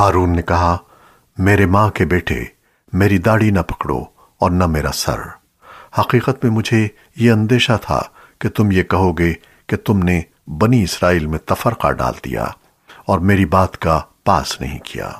ہارون نے کہا، میرے ماں کے بیٹے، میری داڑھی نہ پکڑو اور نہ میرا سر۔ حقیقت میں مجھے یہ اندیشہ تھا کہ تم یہ کہو گے کہ تم نے بنی اسرائیل میں تفرقہ ڈال دیا اور میری بات کا پاس نہیں کیا۔